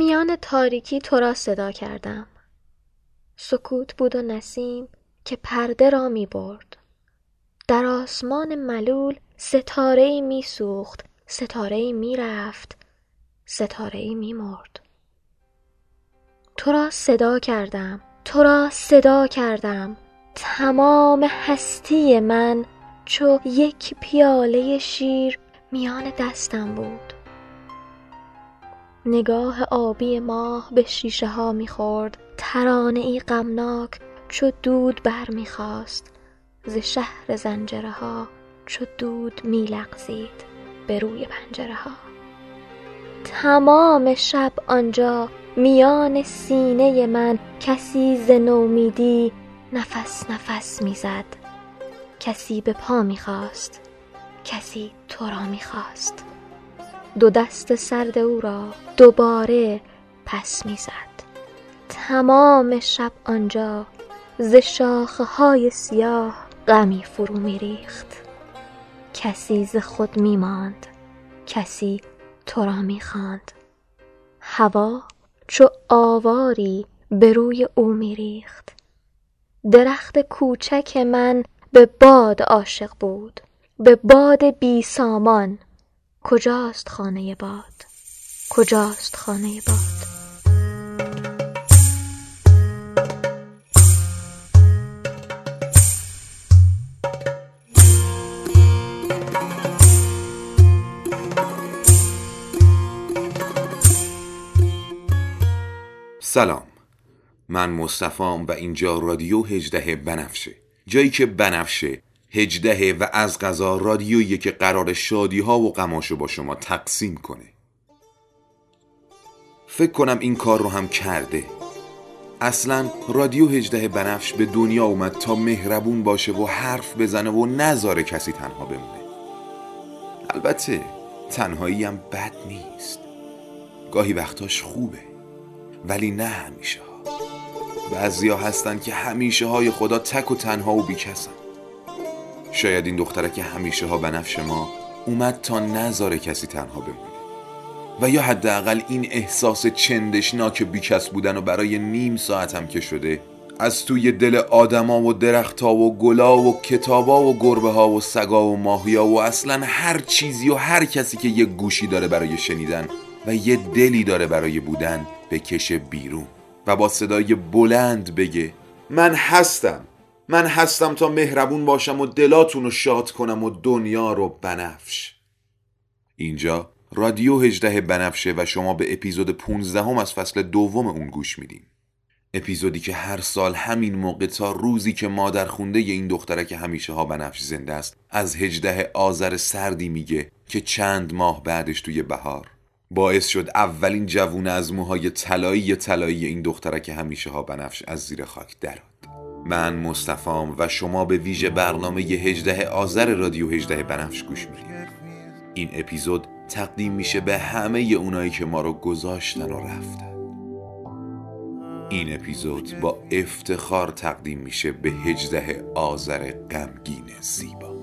میان تاریکی تو را صدا کردم. سکوت بود و نسیم که پرده را می برد. در آسمان ملول ستاره ای می سوخت ستاره ای می رفت ستاره می مرد. تو را صدا کردم تو را صدا کردم. تمام هستی من چو یک پیاله شیر میان دستم بود. نگاه آبی ماه به شیشه ها می‌خورد ترانه ای غمناک چو دود بر می‌خواست ز شهر زنجره ها چو دود میلغزید به روی پنجره ها. تمام شب آنجا میان سینه من کسی ز نومیدی نفس نفس می‌زد کسی به پا می‌خواست کسی تو را می‌خواست دو دست سرد او را دوباره پس می‌زد. تمام شب آنجا ز شاخه های سیاه غمی فرو میریخت. کسی ز خود میماند کسی تو را می‌خواند. هوا چو آواری به روی او میریخت. درخت کوچک من به باد عاشق بود به باد بی سامان کجاست خانه باد؟ کجاست خانه باد؟ سلام. من مصطفام و اینجا رادیو هجده بنفشه. جایی که بنفشه هجدهه و از غذا رادیویی که قرار شادی ها و غماشو با شما تقسیم کنه. فکر کنم این کار رو هم کرده. اصلا رادیو هجده بنفش به دنیا اومد تا مهربون باشه و حرف بزنه و نذاره کسی تنها بمونه. البته تنهایی هم بد نیست. گاهی وقتاش خوبه ولی نه همیشه ها بعضیا هستن که همیشه های خدا تک و تنها و بیکسن. شاید این دختره که همیشه ها بنفش ما اومد تا نذاره کسی تنها بمونه. و یا حداقل این احساس چندشناک بیکس بودن و برای نیم ساعت هم که شده از توی دل آدما و درختها و گلا و کتابا و گربه ها و سگا و ماهیا و اصلا هر چیزی و هر کسی که یه گوشی داره برای شنیدن و یه دلی داره برای بودن بکشه بیرون و با صدای بلند بگه من هستم. من هستم تا مهربون باشم و دلاتون رو شاد کنم و دنیا رو بنفش. اینجا رادیو هجده بنفشه و شما به اپیزود 15 هم از فصل دوم اون گوش میدین. اپیزودی که هر سال همین موقع تا روزی که مادر خونده این دختره که همیشه ها بنفش زنده است از هجده آذر سردی میگه که چند ماه بعدش توی بهار. باعث شد اولین جوون از موهای طلایی طلایی این دختره که همیشه ها بنفش از زیر خاک دراد من مصطفام و شما به ویژه برنامه هجده آذر رادیو هجده بنفش گوش می‌دید. این اپیزود تقدیم میشه به همه اونایی که ما رو گذاشتن و رفتن. این اپیزود با افتخار تقدیم میشه به هجده آذر غمگین زیبا.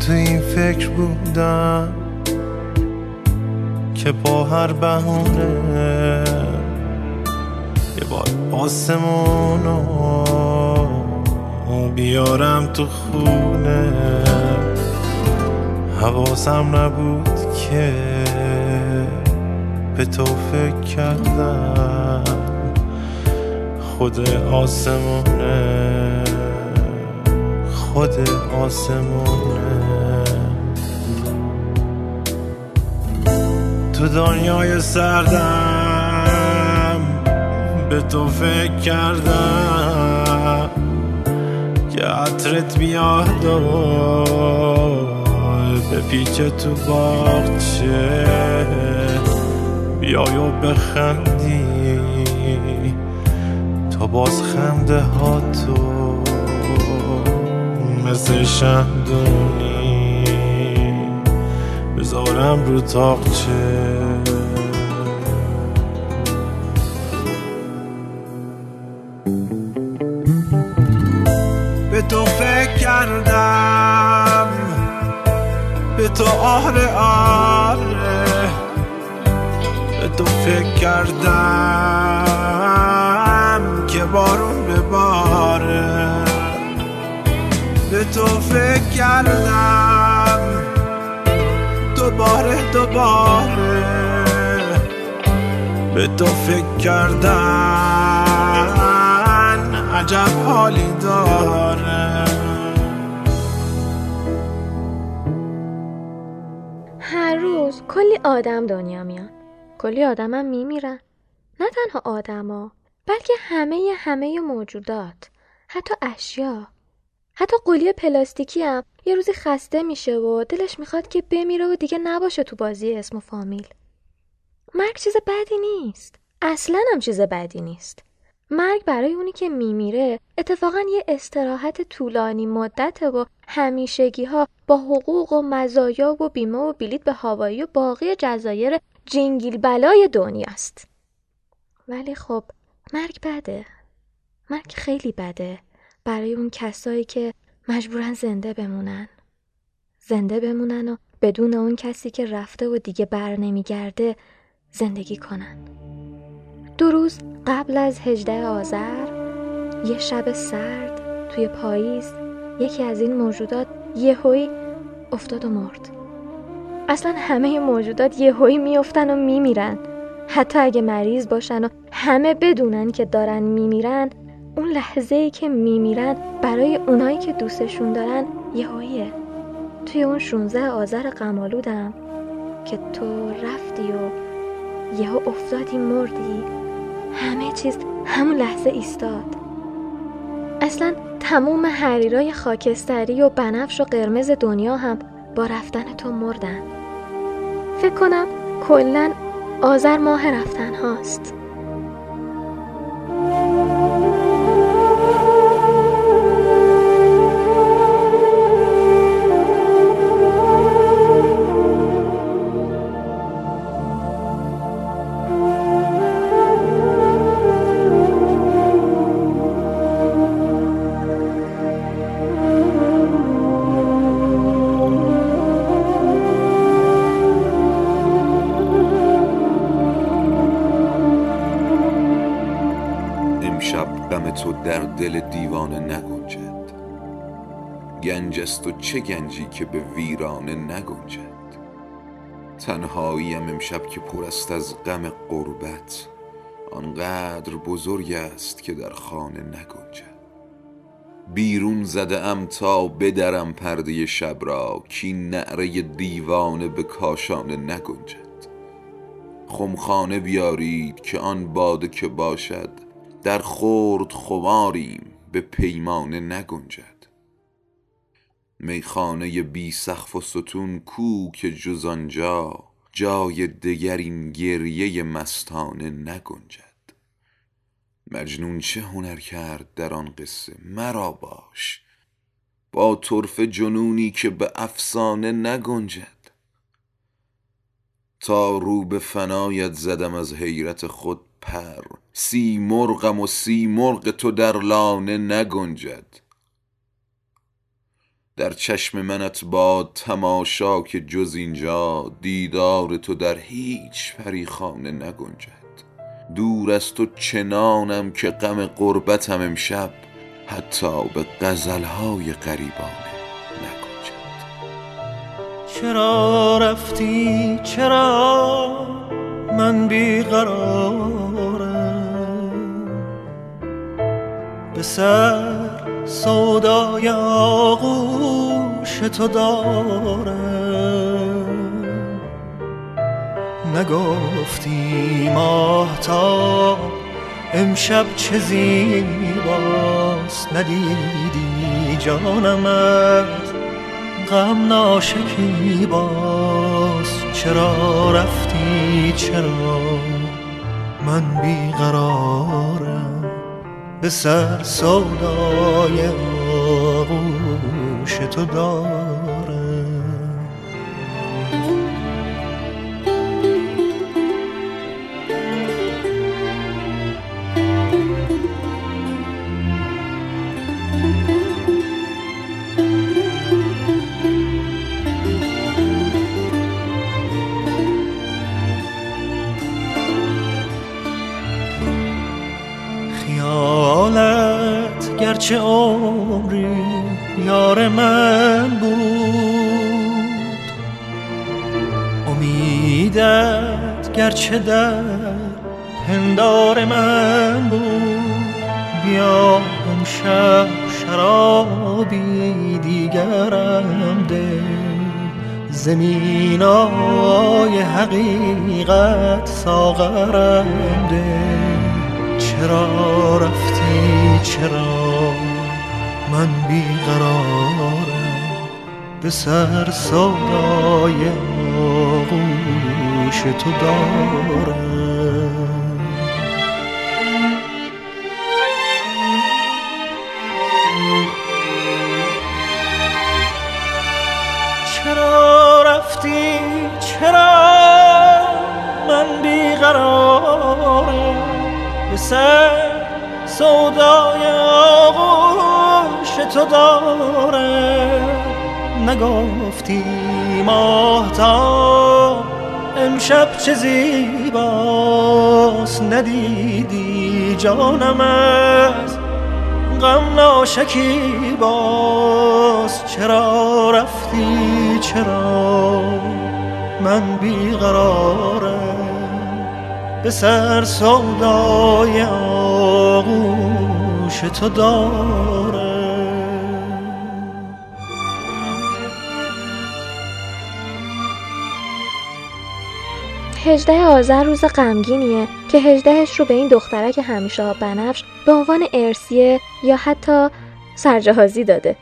تو این فکر بودم که با هر بهونه یه بار. آسمونو بیارم تو خونه. حواسم نبود که به تو فکر کردم. خود آسمونه. خود آسمونه. تو دنیای سردم به تو فکر کردم. که عطرت بیاد و به پیچ تو باغچه. بیای و بخندی. تا باز خنده ها تو مثل شهدونی بذارم رو تاقچه. تو آره آره به تو فکر کردم که بارون به باره. به تو فکر کردم دوباره دوباره به تو فکر کردن عجب حالی داره. کلی آدم دنیا میان. کلی آدمم میمیرن. نه تنها آدما بلکه همه همه موجودات. حتی اشیا. حتی قولی پلاستیکی هم یه روزی خسته میشه و دلش می‌خواد که بمیره و دیگه نباشه تو بازی اسم و فامیل. مرگ چیز بدی نیست. اصلا هم چیز بدی نیست. مرگ برای اونی که میمیره اتفاقا یه استراحت طولانی مدته و همیشگی ها با حقوق و مزایا و بیمه و بلیت به هوایی و باقی جزایر جنگیل بلای دنیاست ولی خب مرگ بده. مرگ خیلی بده. برای اون کسایی که مجبورن زنده بمونن. زنده بمونن و بدون اون کسی که رفته و دیگه بر نمیگرده زندگی کنن. دو روز قبل از هجده آذر یه شب سرد توی پاییز یکی از این موجودات یهویی افتاد و مرد. اصلا همه موجودات یهویی میافتن و میمیرن. حتی اگه مریض باشن و همه بدونن که دارن میمیرن اون لحظه ای که میمیرن برای اونایی که دوستشون دارن یهوییه. توی اون 16 آذر قمالودم که تو رفتی و یهو افتادی مردی. همه چیز همون لحظه ایستاد. اصلا تموم حریرای خاکستری و بنفش و قرمز دنیا هم با رفتن تو مردن. فکر کنم کلا آذر ماه رفتن هاست. تو در دل دیوانه نگنجد. گنج است و چه گنجی که به ویرانه نگنجد؟ تنهاییم امشب که پر است از غم غربت آنقدر بزرگ است که در خانه نگنجد. بیرون زده ام تا بدرم پرده شب را کی نعره دیوانه به کاشانه نگنجد. خمخانه بیارید که آن باده که باشد در خورد خماریم به پیمانه نگنجد. میخانه بی سقف و ستون کو که جز آنجا جای دگر این گریه مستانه نگنجد. مجنون چه هنر کرد در آن قصه؟ مرا باش. با طرف جنونی که به افسانه نگنجد. تا رو به فنایت زدم از حیرت خود پر سی مرغم و سی مرغ تو در لانه نگنجد. در چشم منت باد تماشا که جز اینجا دیدار تو در هیچ پریخانه نگنجد. دور از تو چنانم که غم غربتم امشب حتی به غزلهای غریبانه نگنجد. چرا رفتی؟ چرا من بیقرارم به سر سودای آغوش تو دارم. نگفتی ماهتاب امشب چه زیباست ندیدی جانمت غم ناشکی باز چرا رفتی؟ چرا من بیقرارم؟ به سر سودای آغوش تو دارم گرچه عمری یار من بود. امیدت گرچه در پندار من بود. بیا امشب شرابی دیگرم ده. زمینای حقیقت ساغرم ده. چرا رفتی؟ چرا من بیقرارم به سر سودای آغوش تو دارم. چرا رفتی؟ چرا من بیقرارم به سر سودای آغوش تو دارم نگفتی ماهتا؟ امشب چه زیباست ندیدی جانم از غم ناشکی باز چرا رفتی؟ چرا من بیقرارم به سر سودای آغوش تو دارم هجده آذر روز غمگینیه که هجدهش رو به این دخترک همیشه بنفش به عنوان ارسیه یا حتی سرجهازی داده.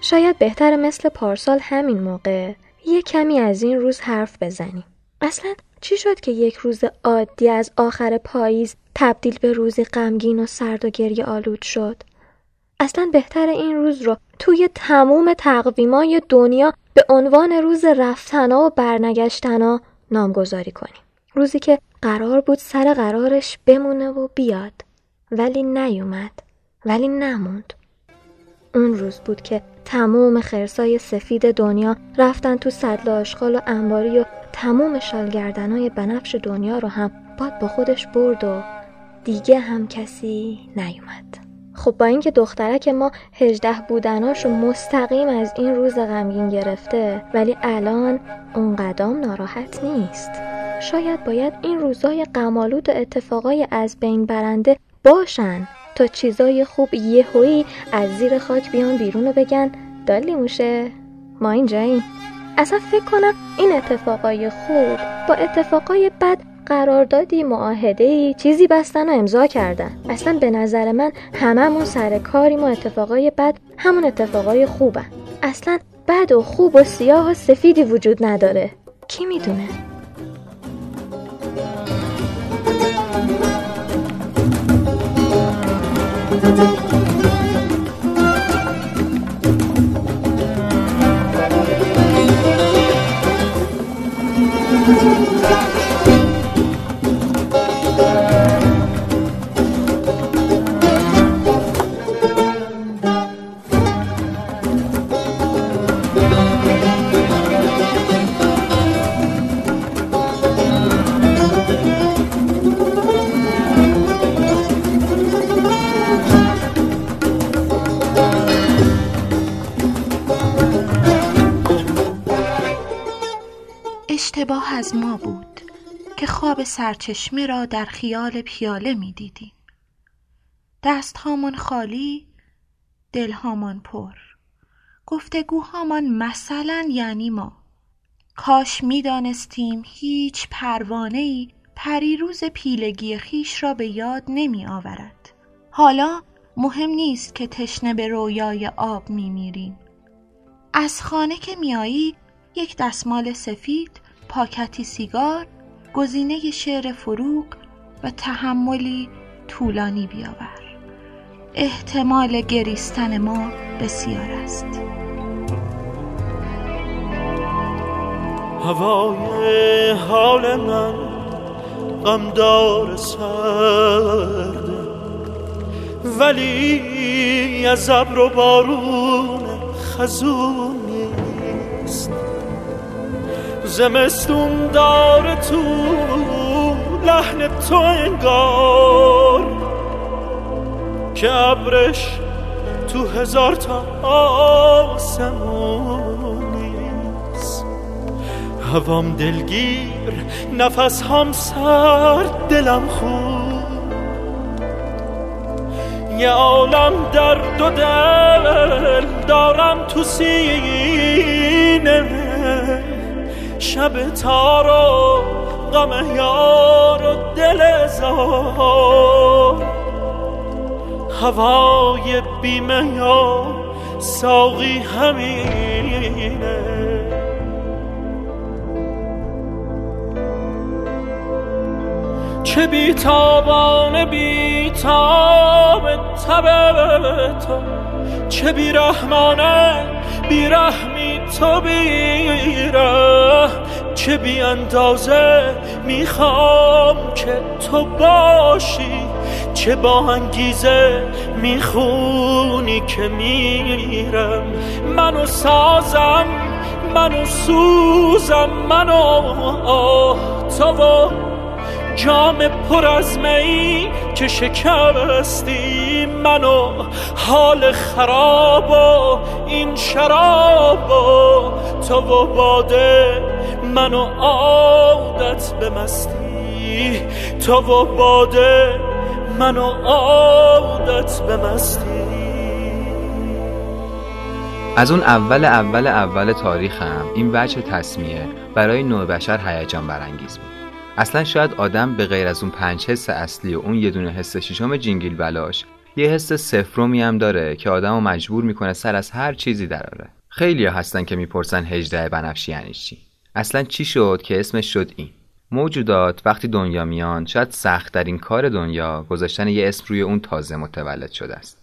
شاید بهتر مثل پارسال همین موقع یه کمی از این روز حرف بزنیم. اصلا چی شد که یک روز عادی از آخر پاییز تبدیل به روزی غمگین و سرد و گریه آلود شد؟ اصلا بهتر این روز رو توی تموم تقویمای دنیا به عنوان روز رفتنا و برنگشتنا نامگذاری کنیم. روزی که قرار بود سر قرارش بمونه و بیاد. ولی نیومد. ولی نموند. اون روز بود که تموم خرسای سفید دنیا رفتن تو صدل آشغال و انباری و تموم شالگردنای بنفش دنیا رو هم باد با خودش برد و دیگه هم کسی نیومد. خب با اینکه دخترک ما هجده بودناش مستقیم از این روز غمگین گرفته ولی الان اون قدم ناراحت نیست. شاید باید این روزای غمالود و اتفاقای از بین برنده باشن تا چیزای خوب یهویی از زیر خاک بیان بیرون و بگن دالی موشه ما اینجاییم. اصلا فکر کنم این اتفاقای خوب با اتفاقای بد قراردادی معاهده چیزی بستن و امضا کردن. اصلا به نظر من هممون سر کاریم و اتفاقای بد همون اتفاقای خوبن. اصلا بد و خوب و سیاه و سفیدی وجود نداره. کی می‌دونه؟ اشتباه از ما بود که خواب سرچشمه را در خیال پیاله می دیدیم. دست هامان خالی، دل هامان پر. گفتگوهامان مثلا یعنی ما. کاش می دانستیم هیچ پروانه ای پریروز پیلگی خیش را به یاد نمی آورد. حالا مهم نیست که تشنه به رویای آب می میریم. از خانه که میایی یک دستمال سفید پاکتی سیگار گزینه شعر فروغ و تحملی طولانی بیاور. احتمال گریستن ما بسیار است. هوای حال من غمدار سرده ولی از ابر و بارون خزون نیست. زمستون داره تو لحن تو انگار. که ابرش تو هزار تا آسمونیست هوام دلگیر نفس هم سرد دلم خوب یه عالم در دو دل دارم تو سینه. شب تارو غم یار و دل زار هوای بیمه یا ساقی همینه. چه بیتابان بیتاب تب تو چه بیرحمانه بیرحمی تو بیره چه بی می‌خوام که تو باشی. چه با انگیزه می‌خونی که میرم. منو سازم منو سوزم منو آه تو جام پر از می که شکستی منو حال خراب و این شراب و تو و باده منو عادت به مستی. تو و باده منو عادت به مستی. از اون اول اول اول تاریخم این وجه تصمیه برای نوع بشر هیجان برانگیز بود. اصلا شاید آدم به غیر از اون پنج حس اصلی و اون یه دونه حس ششم جینگیل بلاش یه حس سفرومی هم داره که آدم رو مجبور می‌کنه سر از هر چیزی دراره خیلی هستن که می‌پرسن هجده بنفشی یعنی چی؟ اصلا چی شد که اسمش شد این؟ موجودات وقتی دنیا میان شاید سختترین کار دنیا گذاشتن یه اسم روی اون تازه متولد شده است.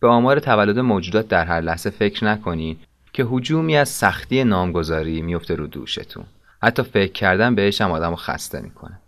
به آمار تولد موجودات در هر لحظه فکر نکنین که حجومی از سختی نامگذاری میفته رو دوشتون. حتی فکر کردن بهش هم آدم خسته می‌کنه.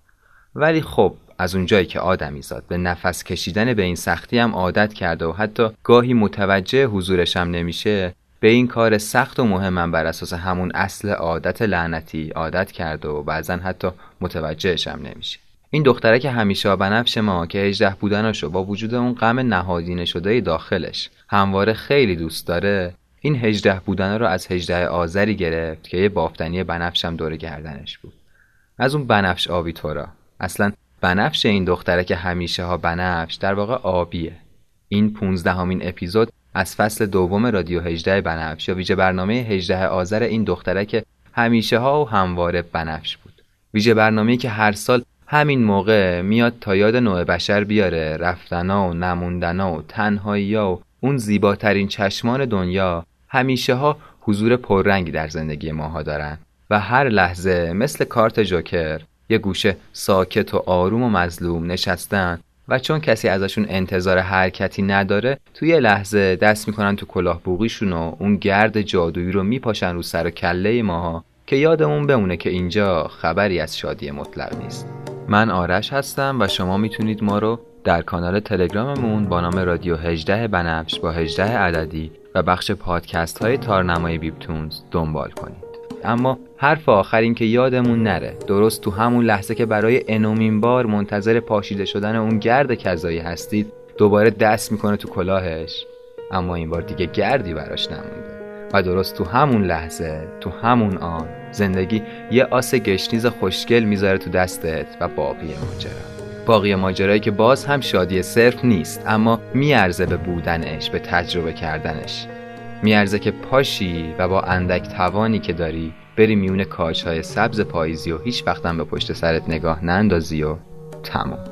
ولی خب از اونجایی که آدمی زاد به نفس کشیدن به این سختی هم عادت کرده و حتی گاهی متوجه حضورش هم نمیشه به این کار سخت و مهمم بر اساس همون اصل عادت لعنتی عادت کرده و بعضا حتی متوجهش هم نمیشه. این دختره که همیشه بنفش ما که هجده بودنشو با وجود اون غم نهادینه شده داخلش همواره خیلی دوست داره این هجده بودن رو از هجده آذری گرفت که یه بافتنی بنفشم دور گردنش بود. از اون بنفش آبی تورا اصلا بنفش این دختره که همیشه ها بنفش در واقع آبیه. این پونزدهمین اپیزود از فصل دوم رادیو هجده بنفش یا ویژه برنامه هجده آذر این دختره که همیشه ها و همواره بنفش بود. ویژه برنامه که هر سال همین موقع میاد تا یاد نوع بشر بیاره رفتنا و نموندنا و تنهایی و اون زیباترین چشمان دنیا همیشه ها حضور پررنگی در زندگی ماها دارن و هر لحظه مثل کارت جوکر یه گوشه ساکت و آروم و مظلوم نشستن و چون کسی ازشون انتظار حرکتی نداره توی لحظه دست می‌کنن تو کلاه بوغیشون و اون گرد جادویی رو میپاشن رو سر و کله ماها که یادمون بمونه که اینجا خبری از شادی مطلق نیست. من آرش هستم و شما می‌تونید ما رو در کانال تلگراممون با نام رادیو 18 بنفش با 18 عددی و بخش پادکست های تارنمای بیبتونز دنبال کنید. اما حرف آخر این که یادمون نره. درست تو همون لحظه که برای انومین بار منتظر پاشیده شدن اون گرد کذایی هستید دوباره دست می‌کنه تو کلاهش. اما این بار دیگه گردی براش نمونده. و درست تو همون لحظه تو همون آن زندگی یه آس گشنیز خوشگل می‌ذاره تو دستت و باقی ماجرا. باقی ماجرایی که باز هم شادی صرف نیست اما میارزه به بودنش به تجربه کردنش. میارزه که پاشی و با اندک توانی که داری بری میون کاجهای سبز پاییزی و هیچ وقتم به پشت سرت نگاه نندازی و تمام